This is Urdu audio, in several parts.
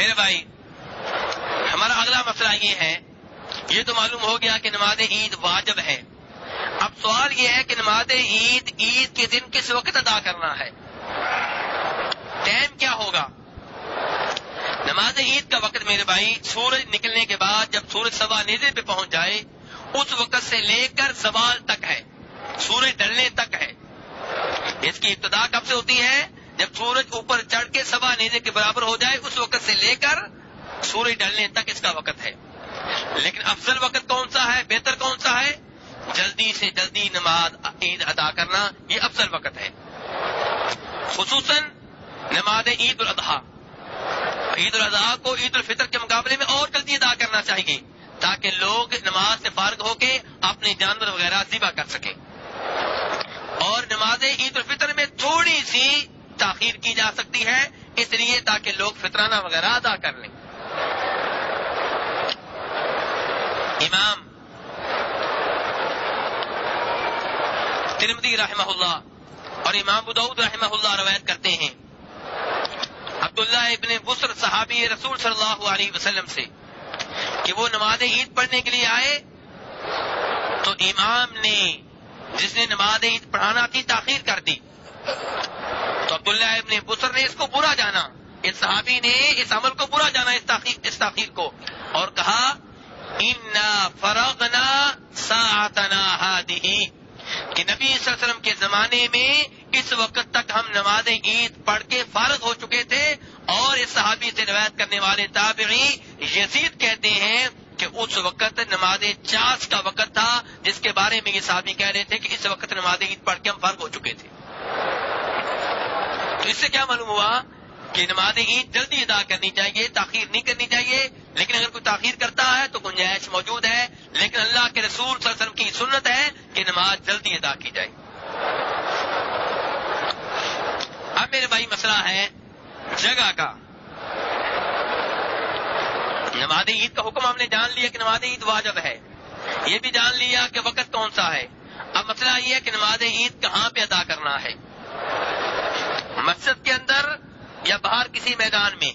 میرے بھائی، ہمارا اگلا مسئلہ یہ ہے، یہ تو معلوم ہو گیا کہ نماز عید واجب ہے۔ اب سوال یہ ہے کہ نماز عید عید کے دن کس وقت ادا کرنا ہے؟ ٹائم کیا ہوگا؟ نماز عید کا وقت میرے بھائی، سورج نکلنے کے بعد جب سورج سوا نیزے پہ پہنچ جائے، اس وقت سے لے کر سوال تک ہے۔ سورج ڈلنے تک ہے۔ اس کی ابتدا کب سے ہوتی ہے؟ جب سورج اوپر چڑھ کے سوا نیزے کے برابر ہو جائے، اس وقت سے لے کر سورج ڈلنے تک اس کا وقت ہے۔ لیکن افضل وقت کون سا ہے؟ بہتر کون سا ہے؟ جلدی سے جلدی نماز عید ادا کرنا، یہ افضل وقت ہے۔ خصوصاً نماز عید الاضحیٰ۔ عید الاضحیٰ کو عید الفطر کے مقابلے میں اور جلدی ادا کرنا چاہیے، تاکہ لوگ نماز سے فارغ ہو کے اپنے جانور وغیرہ ذبح کر سکیں۔ اور نماز عید الفطر میں تھوڑی سی تاخیر کی جا سکتی ہے، اس لیے تاکہ لوگ فطرانہ وغیرہ ادا کر لیں۔ امام ترمدی رحمہ اللہ اور امام بدعود رحمہ اللہ روایت کرتے ہیں۔ عبداللہ ابن بسر صحابی رسول صلی اللہ علیہ وسلم سے کہ وہ نماز عید پڑھنے کے لیے آئے تو امام نے جس نے نماز عید پڑھانا تھی تاخیر کر دی۔ تو عبداللہ ابن بسر نے اس کو برا جانا۔ اس صحابی نے اس عمل کو برا جانا اس تاخیر اس تاخیر کو۔ اور کہا فرغنا ساعتنا هذه کہ نبی صلی اللہ علیہ وسلم کے زمانے میں اس وقت تک ہم نماز عید پڑھ کے فارغ ہو چکے تھے۔ اور اس صحابی سے روایت کرنے والے تابعی یزید کہتے ہیں کہ اس وقت نماز چاس کا وقت تھا، جس کے بارے میں یہ صحابی کہہ رہے تھے کہ اس وقت نماز عید پڑھ کے ہم فارغ ہو چکے تھے۔ تو اس سے کیا معلوم ہوا کہ نماز عید جلدی ادا کرنی چاہیے، تاخیر نہیں کرنی چاہیے، لیکن اگر کوئی تاخیر کرتا ہے تو گنجائش موجود ہے، لیکن اللہ کے رسول صلی اللہ علیہ وسلم کی سنت ہے کہ نماز جلدی ادا کی جائے۔ اب میرے بھائی، مسئلہ ہے جگہ کا۔ نماز عید کا حکم ہم نے جان لیا کہ نماز عید واجب ہے۔ یہ بھی جان لیا کہ وقت کون سا ہے۔ اب مسئلہ یہ ہے کہ نماز عید کہاں پہ ادا کرنا ہے۔ مسجد کے اندر یا باہر کسی میدان میں؟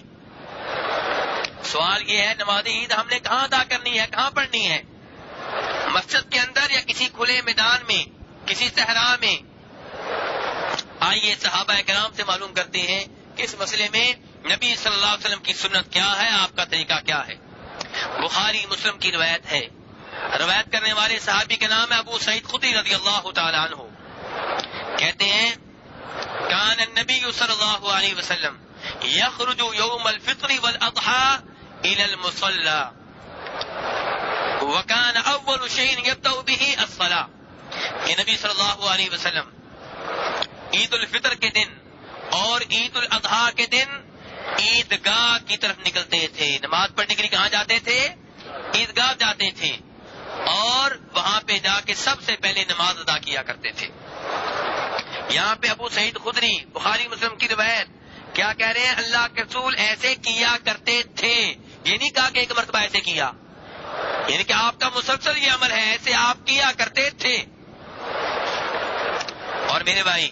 سوال یہ ہے، نماز عید ہم نے کہاں ادا کرنی ہے؟ کہاں پڑھنی ہے؟ مسجد کے اندر یا کسی کھلے میدان میں، کسی صحرا میں؟ آئیے صحابہ کرام سے معلوم کرتے ہیں کہ اس مسئلے میں نبی صلی اللہ علیہ وسلم کی سنت کیا ہے، آپ کا طریقہ کیا ہے؟ بخاری مسلم کی روایت ہے۔ روایت کرنے والے صحابی کے نام ہے ابو سعید خدی رضی اللہ تعالیٰ عنہ۔ کہتے ہیں کان النبی صلی اللہ علیہ وسلم یخرج یوم الفطر والاضحى الى المصلى. وكان اول شيء يبدا به الصلاه کہ نبی صلی اللہ علیہ وسلم عید الفطر کے دن اور عید الاضحیٰ کے دن عیدگاہ کی طرف نکلتے تھے. نماز پڑھنے کے لیے کہاں جاتے تھے؟ عیدگاہ جاتے تھے اور وہاں پہ جا کے سب سے پہلے نماز ادا کیا کرتے تھے۔ یہاں پہ ابو سعید خدری، بخاری مسلم کی روایت، کیا کہہ رہے ہیں؟ اللہ کے رسول ایسے کیا کرتے تھے؟ یہ نہیں کہا کہ ایک مرتبہ ایسے کیا۔ یعنی کہ آپ کا مسلسل یہ عمل ہے، ایسے آپ کیا کرتے تھے؟ اور میرے بھائی،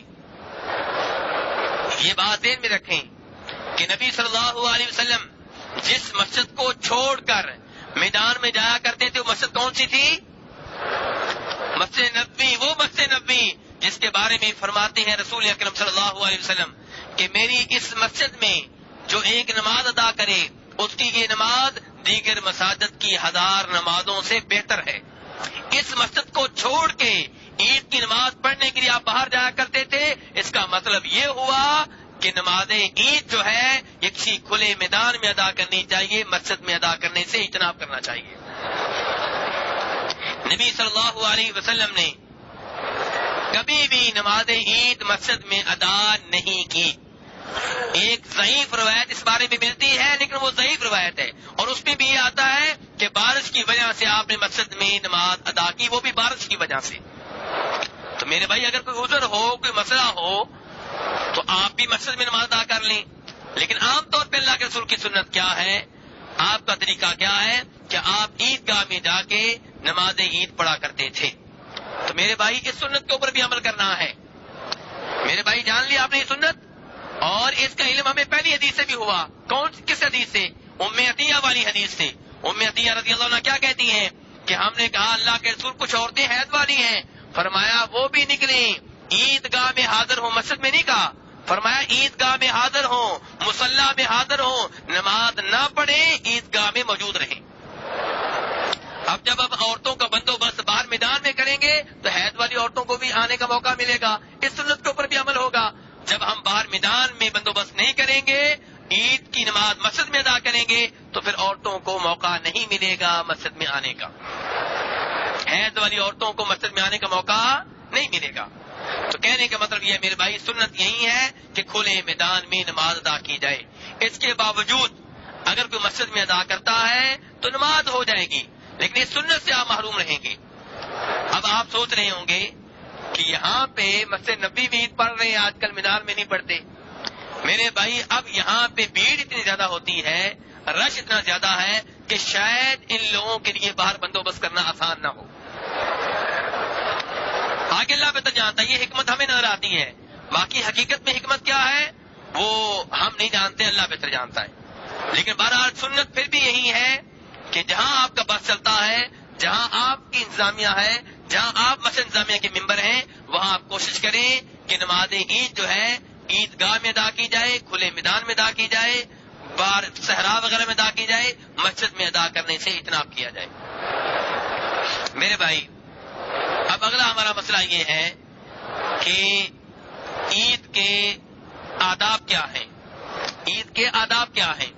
یہ بات دین میں رکھیں کہ نبی صلی اللہ علیہ وسلم جس مسجد کو چھوڑ کر میدان میں جایا کرتے تھے، وہ مسجد کون سی تھی؟ مسجد نبی وہ مسجد نبی جس کے بارے میں فرماتے ہیں رسول اکرم صلی اللہ علیہ وسلم کہ میری اس مسجد میں جو ایک نماز ادا کرے، اس کی یہ نماز دیگر مساجد کی ہزار نمازوں سے بہتر ہے۔ اس مسجد کو چھوڑ کے عید کی نماز پڑھنے کے لیے آپ باہر جایا کرتے تھے، اس کا مطلب یہ ہوا کہ نماز عید جو ہے، یہ کسی کھلے میدان میں ادا کرنی چاہیے، مسجد میں ادا کرنے سے اجتناب کرنا چاہیے۔ نبی صلی اللہ علیہ وسلم نے کبھی بھی نماز عید مسجد میں ادا نہیں کی۔ ایک ضعیف روایت اس بارے میں ملتی ہے، لیکن وہ ضعیف روایت ہے۔ اور اس میں بھی یہ آتا ہے کہ بارش کی وجہ سے آپ نے مسجد میں نماز ادا کی، وہ بھی بارش کی وجہ سے۔ تو میرے بھائی، اگر کوئی عذر ہو، کوئی مسئلہ ہو، تو آپ بھی مسجد میں نماز ادا کر لیں۔ لیکن عام طور پہ اللہ کے رسول کی سنت کیا ہے؟ آپ کا طریقہ کیا ہے؟ کہ آپ عید گاہ میں جا کے نماز عید پڑھا کرتے تھے۔ تو میرے بھائی اس سنت کے اوپر بھی عمل کرنا ہے۔ میرے بھائی جان لیا آپ نے یہ سنت؟ اور اس کا علم ہمیں پہلی حدیث سے بھی ہوا۔ کون کس حدیث سے؟ ام عطیہ والی حدیث سے۔ ام عطیہ رضی اللہ عنہ کیا کہتی ہیں کہ ہم نے کہا، اللہ کے رسول کچھ عورتیں حید والی ہیں۔ فرمایا، وہ بھی نکلیں۔ عید گاہ میں حاضر ہوں۔ مسجد میں نہیں کہا۔ فرمایا عید گاہ میں حاضر ہوں۔ مسلح میں حاضر ہوں۔ نماز نہ پڑھے عید گاہ میں موجود رہیں۔ اب جب اب عورتوں کا بندوبست باہر میدان میں کریں گے تو حید والی عورتوں کو بھی آنے کا موقع ملے گا۔ اس سنت کے اوپر بھی عمل ہوگا۔ جب ہم باہر میدان میں بندوبست نہیں کریں گے، عید کی نماز مسجد میں ادا کریں گے، تو پھر عورتوں کو موقع نہیں ملے گا مسجد میں آنے کا۔ حید والی عورتوں کو مسجد میں آنے کا موقع نہیں ملے گا۔ تو کہنے کا مطلب یہ میرے بھائی، سنت یہی ہے کہ کھلے میدان میں نماز ادا کی جائے۔ اس کے باوجود اگر کوئی مسجد میں ادا کرتا ہے تو نماز ہو جائے گی۔ لیکن اس سنت سے آپ محروم رہیں گے۔ اب آپ سوچ رہے ہوں گے کہ یہاں پہ مسجد نبی بھی عید پڑھ رہے ہیں، آج کل مینار میں نہیں پڑھتے۔ میرے بھائی، اب یہاں پہ بھیڑ اتنی زیادہ ہوتی ہے، رش اتنا زیادہ ہے کہ شاید ان لوگوں کے لیے باہر بندوبست کرنا آسان نہ ہو۔ آگے اللہ بہتر جانتا ہے، یہ حکمت ہمیں نظر آتی ہے۔ باقی حقیقت میں حکمت کیا ہے، وہ ہم نہیں جانتے، اللہ بہتر جانتا ہے۔ لیکن بہرحال سنت پھر بھی یہی ہے کہ جہاں آپ کا بس چلتا ہے، جہاں آپ کی انتظامیہ ہے، جہاں آپ مسجد انتظامیہ کے ممبر ہیں، وہاں آپ کوشش کریں کہ نماز عید جو ہے عید گاہ میں ادا کی جائے، کھلے میدان میں ادا کی جائے، بار صحرا وغیرہ میں ادا کی جائے، مسجد میں ادا کرنے سے اجتناب کیا جائے۔ میرے بھائی، اب اگلا ہمارا مسئلہ یہ ہے کہ عید کے آداب کیا ہیں؟ عید کے آداب کیا ہیں؟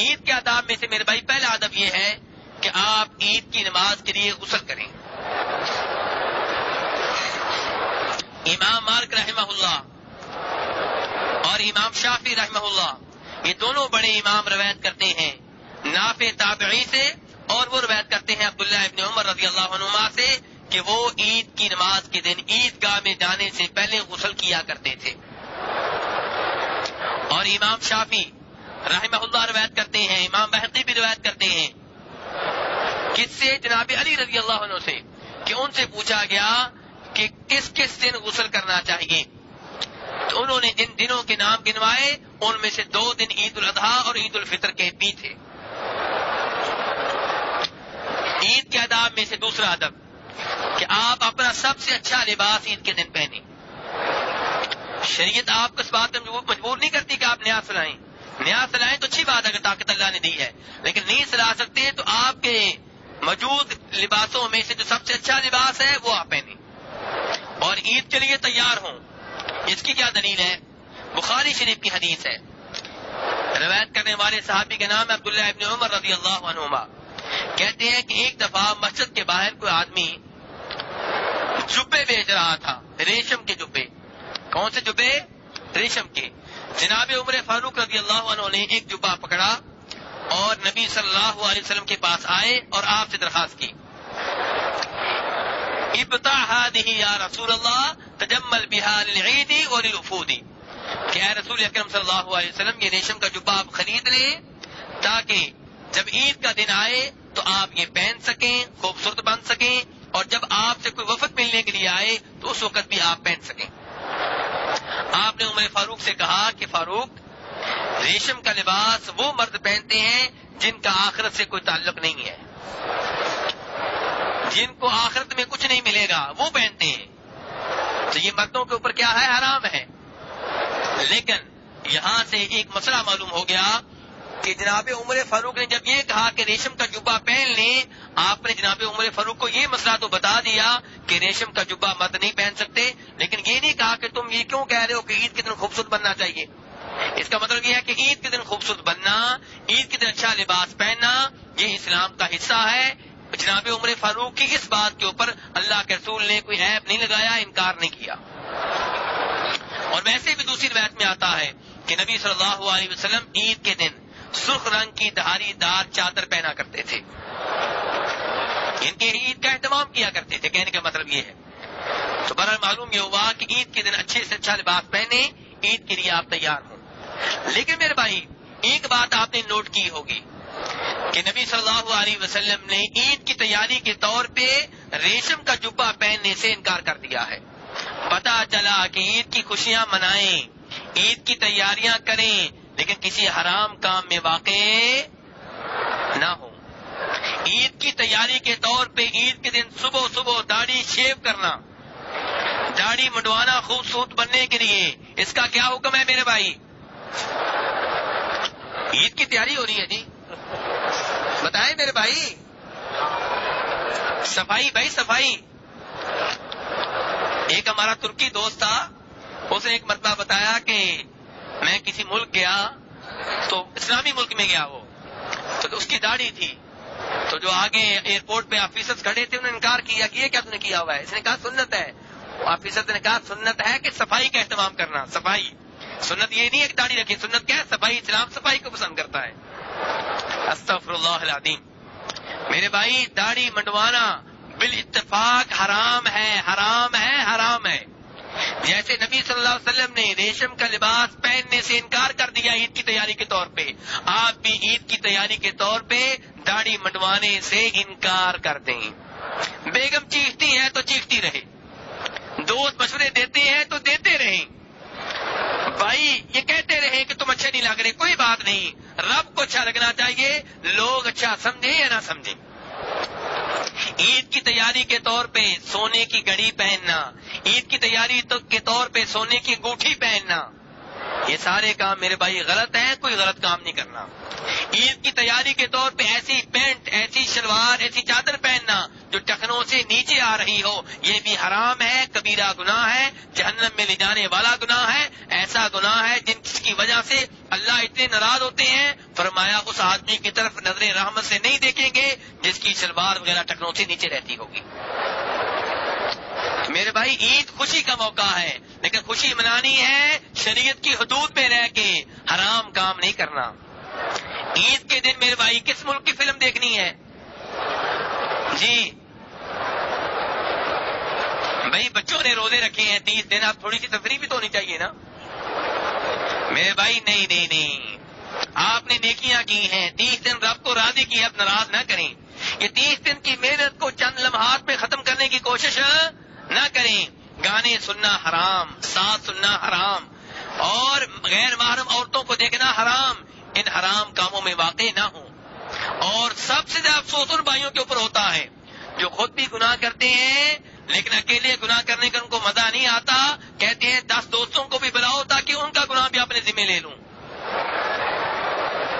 عید کے آداب میں سے میرے بھائی، پہلا ادب یہ ہے کہ آپ عید کی نماز کے لیے غسل کریں۔ امام مارک رحمہ اللہ اور امام شافی رحمہ اللہ، یہ دونوں بڑے امام روایت کرتے ہیں۔ ناف تابعی سے اور وہ روایت کرتے ہیں عبداللہ ابن عمر رضی اللہ عنما سے کہ وہ عید کی نماز کے دن عید گاہ میں جانے سے پہلے غسل کیا کرتے تھے۔ اور امام شافی رحمہ اللہ روایت کرتے ہیں، امام بحقی بھی روایت کرتے ہیں۔ کس سے؟ جناب علی رضی اللہ عنہ سے، کہ ان سے پوچھا گیا کہ کس کس دن غسل کرنا چاہیے۔ تو انہوں نے جن دنوں کے نام گنوائے، ان میں سے دو دن عید الاضحیٰ اور عید الفطر کے بھی تھے۔ عید کے اداب میں سے دوسرا ادب کہ آپ اپنا سب سے اچھا لباس عید کے دن پہنے شریعت آپ کو اس بات میں مجبور نہیں کرتی کہ آپ نیا سلائیں۔ نیا سلائیں تو اچھی بات اگر طاقت اللہ نے دی ہے۔ لیکن نہیں سلا سکتے تو آپ کے موجود لباسوں میں سے جو سب سے اچھا لباس ہے وہ آپ پہنے اور عید کے لیے تیار ہوں۔ اس کی کیا دلیل ہے؟ بخاری شریف کی حدیث ہے۔ روایت کرنے والے صحابی کے نام ہے عبداللہ ابن عمر رضی اللہ عنہما۔ کہتے ہیں کہ ایک دفعہ مسجد کے باہر کوئی آدمی جبے بیچ رہا تھا، ریشم کے جبے۔ کون سے جبے؟ ریشم کے۔ جناب عمر فاروق رضی اللہ عنہ نے ایک جبا پکڑا اور نبی صلی اللہ علیہ وسلم کے پاس آئے اور آپ سے درخواست کی۔ ابتا یا رسول اللہ، تجمل بہار عیدی اور کیا رسول اکرم صلی اللہ علیہ وسلم، یہ ریشم کا جبا آپ خرید لیں تاکہ جب عید کا دن آئے تو آپ یہ پہن سکیں، خوبصورت بن سکیں اور جب آپ سے کوئی وفد ملنے کے لیے آئے تو اس وقت بھی آپ پہن سکیں۔ آپ نے عمر فاروق سے کہا کہ فاروق، ریشم کا لباس وہ مرد پہنتے ہیں جن کا آخرت سے کوئی تعلق نہیں ہے۔ جن کو آخرت میں کچھ نہیں ملے گا، وہ پہنتے ہیں۔ تو یہ مردوں کے اوپر کیا ہے؟ حرام ہے۔ لیکن یہاں سے ایک مسئلہ معلوم ہو گیا کہ جناب عمر فاروق نے جب یہ کہا کہ ریشم کا جبا پہن لیں، آپ نے جناب عمر فاروق کو یہ مسئلہ تو بتا دیا کہ ریشم کا جبا مرد نہیں پہن سکتے، لیکن یہ نہیں کہا کہ تم یہ کیوں کہہ رہے ہو کہ عید کے دن خوبصورت بننا چاہیے۔ اس کا مطلب یہ ہے کہ عید کے دن خوبصورت بننا، عید کے دن اچھا لباس پہننا، یہ اسلام کا حصہ ہے۔ جناب عمر فاروق کی اس بات کے اوپر اللہ کے رسول نے کوئی ایپ نہیں لگایا، انکار نہیں کیا۔ اور ویسے بھی دوسری روایت میں آتا ہے کہ نبی صلی اللہ علیہ وسلم عید کے دن سرخ رنگ کی دہاری دار چادر پہنا کرتے تھے۔ ان کے عید کا اہتمام کیا کرتے تھے، کہنے کا مطلب یہ ہے۔ تو برحال معلوم یہ ہوا کہ عید کے دن اچھے سے اچھا لباس پہنے، عید کے لیے آپ تیار ہوں۔ لیکن میرے بھائی، ایک بات آپ نے نوٹ کی ہوگی کہ نبی صلی اللہ علیہ وسلم نے عید کی تیاری کے طور پہ ریشم کا جبا پہننے سے انکار کر دیا ہے۔ پتا چلا کہ عید کی خوشیاں منائیں، عید کی تیاریاں کریں لیکن کسی حرام کام میں واقع نہ ہو۔ عید کی تیاری کے طور پہ عید کے دن صبح صبح داڑھی شیو کرنا، داڑھی منڈوانا خوبصورت بننے کے لیے۔ اس کا کیا حکم ہے میرے بھائی؟ عید کی تیاری ہو رہی ہے جی۔ بتائیں میرے بھائی؟ صفائی بھائی صفائی۔ ایک ہمارا ترکی دوست تھا، اس نے ایک مرتبہ بتایا کہ میں کسی ملک گیا تو اسلامی ملک میں گیا وہ، تو اس کی داڑھی تھی۔ تو جو آگے ایئرپورٹ پہ آفیسر کھڑے تھے، انہوں نے انکار کیا کہ یہ کیا تم نے کیا ہوا ہے؟ اس نے کہا سنت ہے۔ آفیسر نے کہا سنت ہے کہ صفائی کا اہتمام کرنا، صفائی۔ سنت یہ نہیں ہے کہ داڑھی رکھی سنت کیا ہے؟ صفائی، اسلام صفائی کو پسند کرتا ہے۔ استغفر اللہ العظیم۔ میرے بھائی، داڑھی منڈوانا بال اتفاق حرام ہے حرام ہے حرام ہے۔ جیسے نبی صلی اللہ علیہ وسلم نے ریشم کا لباس پہننے سے انکار کر دیا عید کی تیاری کے طور پہ، آپ بھی عید کی تیاری کے طور پہ داڑھی منڈوانے سے انکار کر دیں۔ بیگم چیختی ہے تو چیختی رہے دوست مشورے دیتے ہیں تو دیتے رہیں۔ بھائی، یہ کہتے رہے کہ تم اچھے نہیں لگ رہے، کوئی بات نہیں۔ رب کو اچھا لگنا چاہیے، لوگ اچھا سمجھیں یا نہ سمجھیں۔ عید کی تیاری کے طور پہ سونے کی گڑی پہننا، عید کی تیاری کے طور پہ سونے کی انگوٹھی پہننا۔ یہ سارے کام میرے بھائی غلط ہیں، کوئی غلط کام نہیں کرنا۔ عید کی تیاری کے طور پہ ایسی پینٹ، ایسی شلوار، ایسی چادر پہننا جو ٹخنوں سے نیچے آ رہی ہو، یہ بھی حرام ہے، کبیرہ گناہ ہے، جہنم میں لے جانے والا گناہ ہے، ایسا گناہ ہے جن کی وجہ سے اللہ اتنے ناراض ہوتے ہیں۔ فرمایا، اس آدمی کی طرف نظر رحمت سے نہیں دیکھیں گے جس کی شلوار وغیرہ ٹخنوں سے نیچے رہتی ہوگی۔ میرے بھائی، عید خوشی کا موقع ہے، لیکن خوشی منانی ہے شریعت کی حدود میں رہ کے، حرام کام نہیں کرنا۔ عید کے دن میرے بھائی، کس ملک کی فلم دیکھنی ہے؟ جی۔ بھائی، بچوں نے روزے رکھے ہیں، تیس دن آپ تھوڑی سی تفریح بھی تو ہونی چاہیے نا۔ میرے بھائی، نہیں نہیں نہیں۔ آپ نے نیکیاں کی ہیں، تیس دن رب کو راضی کی اب ناراض نہ کریں۔ یہ تیس دن کی محنت کو چند لمحات میں ختم کرنے کی کوشش نہ کریں۔ گانے سننا حرام، ساتھ سننا حرام، اور غیر محرم عورتوں کو دیکھنا حرام۔ ان حرام کاموں میں واقع نہ ہوں۔ اور سب سے زیادہ افسوس ان بھائیوں کے اوپر ہوتا ہے جو خود بھی گناہ کرتے ہیں، لیکن اکیلے گناہ کرنے کا ان کو مزہ نہیں آتا، کہتے ہیں، دس دوستوں کو بھی بلاؤ تاکہ ان کا گناہ بھی اپنے ذمہ لے لوں۔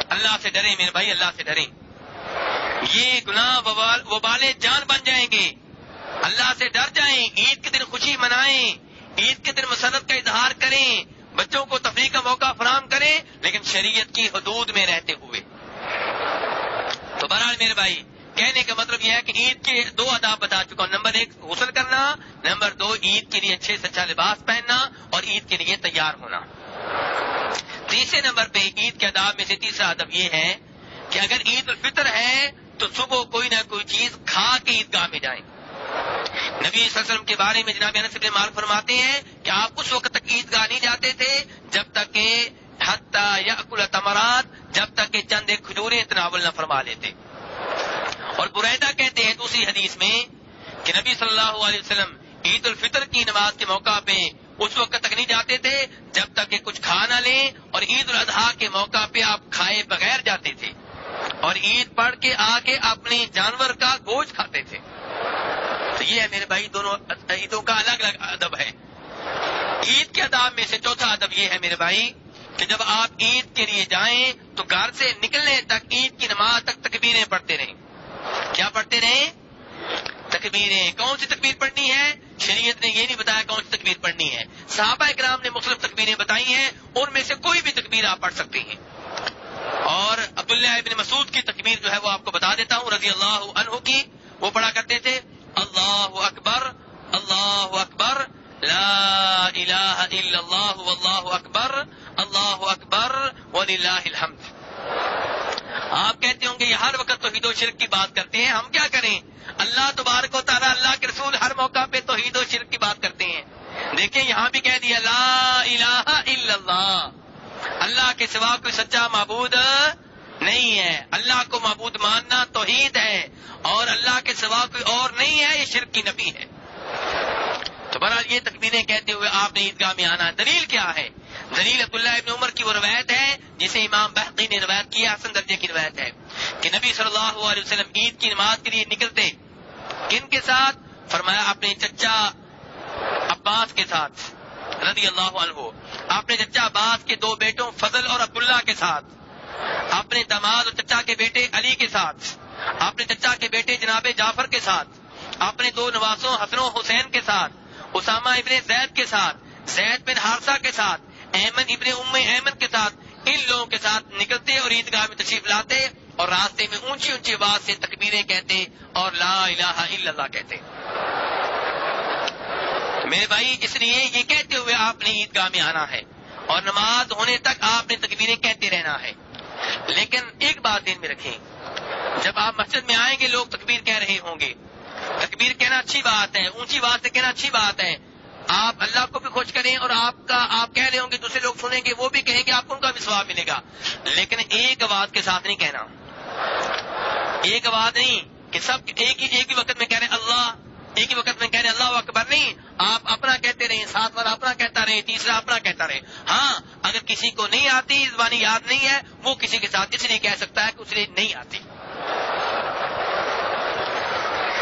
اللہ سے ڈریں میرے بھائی، اللہ سے ڈریں۔ یہ گناہ وبال جان بن جائیں گے۔ اللہ سے ڈر جائیں، عید کے دن خوشی منائیں، عید کے دن مسرت کا اظہار کریں، بچوں کو تفریح کا موقع فراہم کریں شریعت کی حدود میں رہتے ہوئے۔ تو بہرحال میرے بھائی، کہنے کا مطلب یہ ہے کہ عید کے دو ادا بتا چکا ہوں۔ نمبر ایک، غسل کرنا۔ نمبر دو، عید کے لیے اچھے سے اچھا لباس پہننا اور عید کے لیے تیار ہونا۔ تیسرے نمبر پہ عید کے اداب میں سے تیسرا ادب یہ ہے کہ اگر عید الفطر ہے تو صبح کوئی نہ کوئی چیز کھا کے عیدگاہ میں جائیں۔ نبی صلی اللہ علیہ وسلم کے بارے میں جناب انس ابن مال فرماتے ہیں کہ آپ اس وقت تک عیدگاہ نہیں جاتے تھے جب تک کہ یا تمرات جب تک کہ چند ایک کھجورے تناول نہ فرما لیتے۔ اور بریدہ کہتے ہیں دوسری حدیث میں کہ نبی صلی اللہ علیہ وسلم عید الفطر کی نماز کے موقع پہ اس وقت تک نہیں جاتے تھے جب تک کہ کچھ کھا نہ لیں اور عید الاضحیٰ کے موقع پہ آپ کھائے بغیر جاتے تھے۔ اور عید پڑھ کے آ کے اپنے جانور کا گوشت کھاتے تھے۔ تو یہ ہے میرے بھائی، دونوں عیدوں کا الگ الگ ادب ہے۔ عید کے اداب میں سے چوتھا ادب یہ ہے میرے بھائی کہ جب آپ عید کے لیے جائیں تو گھر سے نکلنے تک عید کی نماز تک تکبیریں پڑھتے رہیں۔ کیا پڑھتے رہیں؟ تکبیریں۔ کون سی تکبیر پڑھنی ہے؟ شریعت نے یہ نہیں بتایا کون سی تکبیر پڑھنی ہے۔ صحابہ اکرام نے مختلف تکبیریں بتائی ہیں، ان میں سے کوئی بھی تکبیر آپ پڑھ سکتے ہیں۔ اور عبداللہ ابن مسعود کی تکبیر جو ہے وہ آپ کو بتا دیتا ہوں، رضی اللہ عنہ کی۔ وہ پڑھا کرتے تھے، اللہ اکبر اللہ اکبر، لا الہ الا اللہ، واللہ اکبر اللہ اکبر وللہ الحمد۔ آپ کہتے ہوں گے یہ ہر وقت توحید و شرک کی بات کرتے ہیں، ہم کیا کریں؟ اللہ تبارک و تعالیٰ، اللہ کے رسول ہر موقع پہ توحید و شرک کی بات کرتے ہیں۔ دیکھیں، یہاں بھی کہہ دیا، لا الہ الا اللہ۔ اللہ کے سوا کوئی سچا معبود نہیں ہے۔ اللہ کو معبود ماننا توحید ہے، اور اللہ کے سوا کوئی اور نہیں ہے، یہ شرک کی نبی ہے۔ تو بہرحال یہ تکبیریں کہتے ہوئے آپ نے عیدگاہ میں آنا۔ دلیل کیا ہے؟ دلیل عبداللہ ابن عمر کی وہ روایت ہے، جسے امام بحقی نے روایت کی حسن درجے کی روایت ہے، کہ نبی صلی اللہ علیہ وسلم عید کی نماز کے لیے نکلتے، کن کے ساتھ؟ فرمایا اپنے چچا عباس کے ساتھ، رضی اللہ عنہ، اپنے چچا عباس کے دو بیٹوں فضل اور عبداللہ کے ساتھ، اپنے دماد اور چچا کے بیٹے علی کے ساتھ، اپنے چچا کے بیٹے جناب جعفر کے ساتھ، اپنے دو نواسوں حسن و حسین کے ساتھ، اسامہ ابن زید کے ساتھ، زید بن ہارسا کے ساتھ احمد ابن ام احمد کے ساتھ ان لوگوں کے ساتھ نکلتے اور عیدگاہ میں تشریف لاتے اور راستے میں اونچی اونچی آواز سے تکبیریں کہتے اور لا الہ الا اللہ کہتے۔ میرے بھائی، اس لیے یہ کہتے ہوئے آپ نے عیدگاہ میں آنا ہے اور نماز ہونے تک آپ نے تکبیریں کہتے رہنا ہے۔ لیکن ایک بات دن میں رکھیں، جب آپ مسجد میں آئیں گے، لوگ تکبیر کہہ رہے ہوں گے۔ تکبیر کہنا اچھی بات ہے، اونچی بات سے کہنا اچھی بات ہے آپ اللہ کو بھی خوش کریں اور آپ کا، آپ کہہ رہے ہوں گے، دوسرے لوگ سنیں گے، وہ بھی کہیں گے آپ کو ان کا بھی سواب ملے گا۔ لیکن ایک آواز کے ساتھ نہیں کہنا۔ ایک آواز نہیں کہ سب ایک ہی ایک ہی وقت میں کہہ رہے اللہ، ایک ہی وقت میں کہہ رہے اللہ اکبر نہیں۔ آپ اپنا کہتے رہیں، ساتھ والا اپنا کہتا رہے، تیسرا اپنا کہتا رہے۔ ہاں اگر کسی کو نہیں آتی زبانی یاد نہیں ہے، وہ کسی کے ساتھ اس لیے کہہ سکتا ہے کہ اس لیے نہیں آتی۔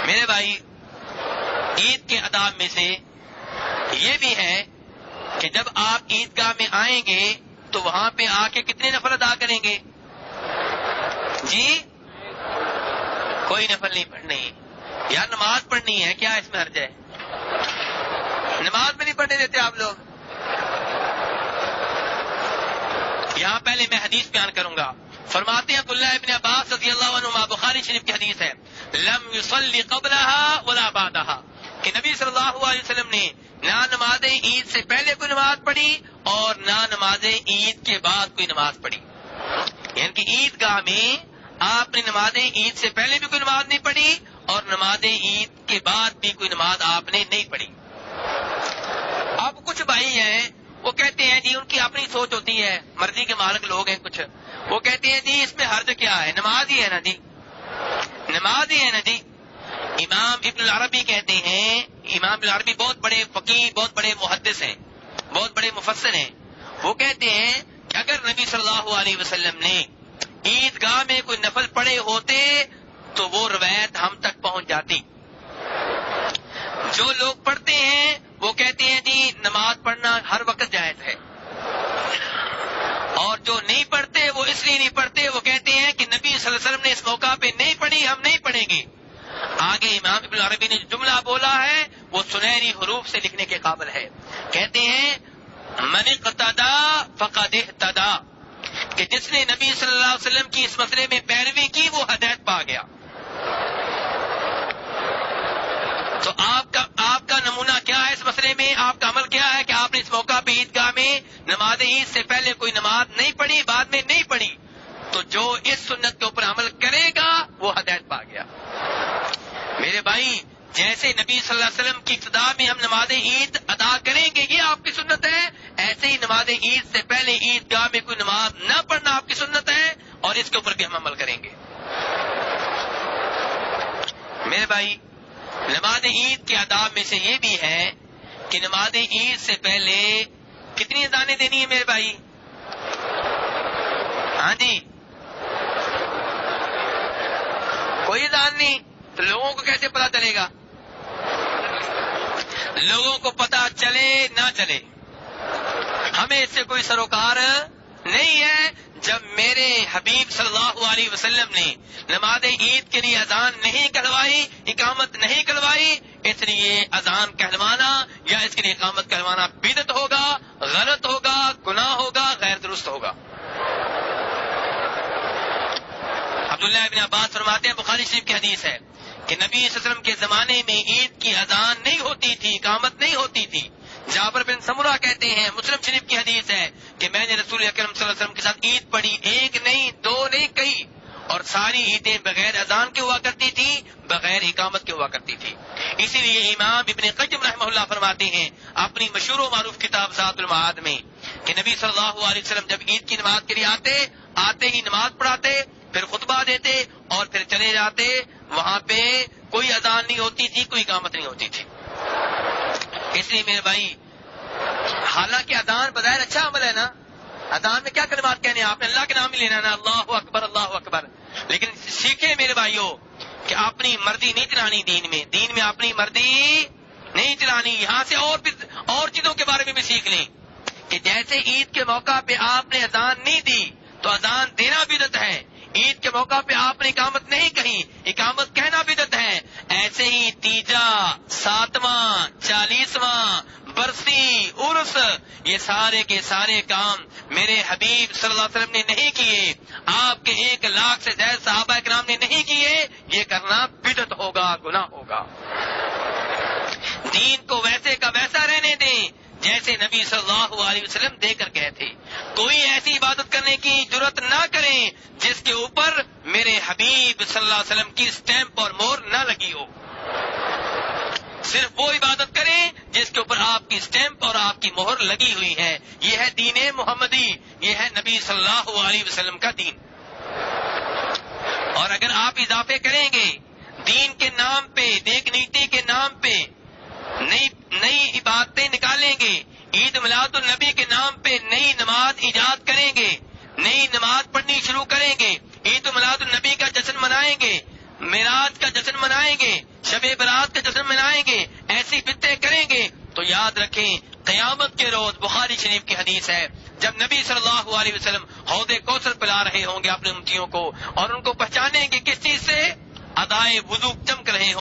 میرے بھائی، عید کے اداب میں سے یہ بھی ہے کہ جب آپ عیدگاہ میں آئیں گے تو وہاں پہ آ کے کتنے نفل ادا کریں گے؟ جی؟ کوئی نفل نہیں پڑھنی۔ یار نماز پڑھنی ہے، کیا اس میں حرج ہے؟ نماز میں نہیں پڑھنے دیتے آپ لوگ۔ یہاں پہلے میں حدیث بیان کروں گا۔ فرماتے ہیں عبداللہ ابن عباس رضی اللہ عنہ بخاری شریف کی حدیث ہے، لم يصلي قبلها ولا بعدها کہ نبی صلی اللہ علیہ وسلم نے نہ نماز عید سے پہلے کوئی نماز پڑھی اور نہ نماز عید کے بعد کوئی نماز پڑھی۔ یعنی کہ عید گاہ میں آپ نے نماز عید سے پہلے بھی کوئی نماز نہیں پڑھی اور نماز عید کے بعد بھی کوئی نماز آپ نے نہیں پڑھی۔ اب کچھ بھائی ہیں، وہ کہتے ہیں جی ان کی اپنی سوچ ہوتی ہے، مرضی کے مالک لوگ ہیں کچھ۔ وہ کہتے ہیں جی اس میں حرج کیا ہے؟ نماز ہی ہے نا جی۔ نماز ہی ہے نا جی۔ امام ابن العربی کہتے ہیں، امام العربی بہت بڑے فقیر بہت بڑے محدث ہیں، بہت بڑے مفسر ہیں۔ وہ کہتے ہیں کہ اگر نبی صلی اللہ علیہ وسلم نے عید گاہ میں کوئی نفل پڑے ہوتے تو وہ روایت ہم تک پہنچ جاتی۔ جو لوگ پڑھتے ہیں، وہ کہتے ہیں جی نماز پڑھنا ہر وقت جائز ہے۔ اور جو نہیں پڑھتے، وہ اس لیے نہیں پڑھتے، وہ کہتے ہیں کہ نبی صلی اللہ علیہ وسلم نے اس موقع پہ نہیں پڑھی، ہم نہیں پڑھیں گے۔ آگے امام ابن عربی نے جو جملہ بولا ہے، وہ سنہری حروف سے لکھنے کے قابل ہے۔ کہتے ہیں، من قطدا فقد تدا کہ جس نے نبی صلی اللہ علیہ وسلم کی اس مسئلے میں پیروی کی، وہ ہدایت پا گیا۔ تو آپ کا آپ کا نمونہ کیا ہے اس مسئلے میں؟ آپ کا عمل کیا ہے کہ آپ نے اس موقع پہ عیدگاہ میں نماز عید سے پہلے کوئی نماز نہیں پڑھی، بعد میں نہیں پڑھی؟ تو جو اس سنت کے اوپر عمل کرے گا وہ ہدایت پا گیا میرے بھائی جیسے نبی صلی اللہ علیہ وسلم کی ابتدا میں ہم نماز عید ادا کریں گے، یہ آپ کی سنت ہے۔ ایسے ہی نماز عید سے پہلے عید گاہ میں کوئی نماز نہ پڑھنا آپ کی سنت ہے اور اس کے اوپر بھی ہم عمل کریں گے۔ میرے بھائی، نماز عید کے آداب میں سے یہ بھی ہے کہ نماز عید سے پہلے کتنی اذانیں دینی ہے میرے بھائی؟ ہاں جی۔ کوئی اذان نہیں۔ تو لوگوں کو کیسے پتا چلے گا؟ لوگوں کو پتا چلے نہ چلے۔ ہمیں اس سے کوئی سروکار نہیں ہے۔ جب میرے حبیب صلی اللہ علیہ وسلم نے نماز عید کے لیے اذان نہیں کہلوائی اقامت نہیں کہلوائی اس لیے اذان کہلوانا یا اس کے لیے اقامت کہلوانا بدت ہوگا، غلط ہوگا، گناہ ہوگا، غیر درست ہوگا۔ عبداللہ ابن عباس فرماتے ہیں، بخاری شریف کی حدیث ہے۔ کہ نبی صلی اللہ علیہ وسلم کے زمانے میں عید کی اذان نہیں ہوتی تھی اقامت نہیں ہوتی تھی۔ جابر بن سمرا کہتے ہیں، مسلم شریف کی حدیث ہے کہ میں نے رسول اکرم صلی اللہ علیہ وسلم کے ساتھ عید پڑھی، ایک نہیں، دو نہیں، کئی۔ اور ساری عیدیں بغیر اذان کے ہوا کرتی تھی، بغیر اقامت کے ہوا کرتی تھی۔ اسی لیے امام ابن قیم رحمہ اللہ فرماتے ہیں، اپنی مشہور و معروف کتاب ذات المعاد میں کہ نبی صلی اللہ علیہ وسلم جب عید کی نماز کے لیے آتے آتے ہی نماز پڑھاتے، پھر خطبہ دیتے اور پھر چلے جاتے وہاں پہ کوئی اذان نہیں ہوتی تھی، کوئی اقامت نہیں ہوتی تھی۔ اس لیے میرے بھائی، حالانکہ ادان بظاہر اچھا عمل ہے نا ادان میں کیا کلمات کہنے آپ نے اللہ کے نام ہی لینا نا، اللہ اکبر اللہ اکبر۔ لیکن میرے بھائیوں کہ اپنی مرضی نہیں چلانی دین میں دین میں اپنی مرضی نہیں چلانی۔ یہاں سے اور اور چیزوں کے بارے میں بھی سیکھ لیں کہ جیسے عید کے موقع پہ آپ نے اذان نہیں دی تو اذان دینا بدت ہے۔ عید کے موقع پہ آپ نے اقامت نہیں کہی اقامت کہنا بدت ہے۔ ایسے ہی تیجا، ساتواں، چالیسواں برسی عرس، یہ سارے کے سارے کام میرے حبیب صلی اللہ علیہ وسلم نے نہیں کیے۔ آپ کے ایک لاکھ سے زیادہ صحابہ کرام نے نہیں کیے۔ یہ کرنا بدت ہوگا، گناہ ہوگا۔ دین کو ویسے کا ویسا رہنے دیں۔ جیسے نبی صلی اللہ علیہ وسلم دے کر گئے تھے۔ کوئی ایسی عبادت کرنے کی ضرورت نہ کریں جس کے اوپر میرے حبیب صلی اللہ علیہ وسلم کی اسٹیمپ اور مور نہ لگی ہو۔ صرف وہ عبادت کریں جس کے اوپر آپ کی اسٹیمپ اور آپ کی مہر لگی ہوئی ہے۔ یہ ہے دین محمدی، یہ ہے نبی صلی اللہ علیہ وسلم کا دین۔ اور اگر آپ اضافے کریں گے، دین کے نام پہ دیکھ نیتی کے نام پہ نئی نئی عبادتیں نکالیں گے۔ عید میلاد النبی کے نام پہ نئی نماز ایجاد کریں گے۔ نئی نماز پڑھنی شروع کریں گے۔ عید میلاد النبی کا جشن منائیں گے۔ میراج کا جشن منائیں گے۔ شب برات کا جشن منائیں گے۔ ایسی بتیں کریں گے۔ تو یاد رکھیں، قیامت کے روز بخاری شریف کی حدیث ہے، جب نبی صلی اللہ علیہ وسلم عہدے کوثر پلا رہے ہوں گے اپنے امتیوں کو اور ان کو پہچانیں گے کس چیز سے؟ ادائے وضو چمک رہے ہوں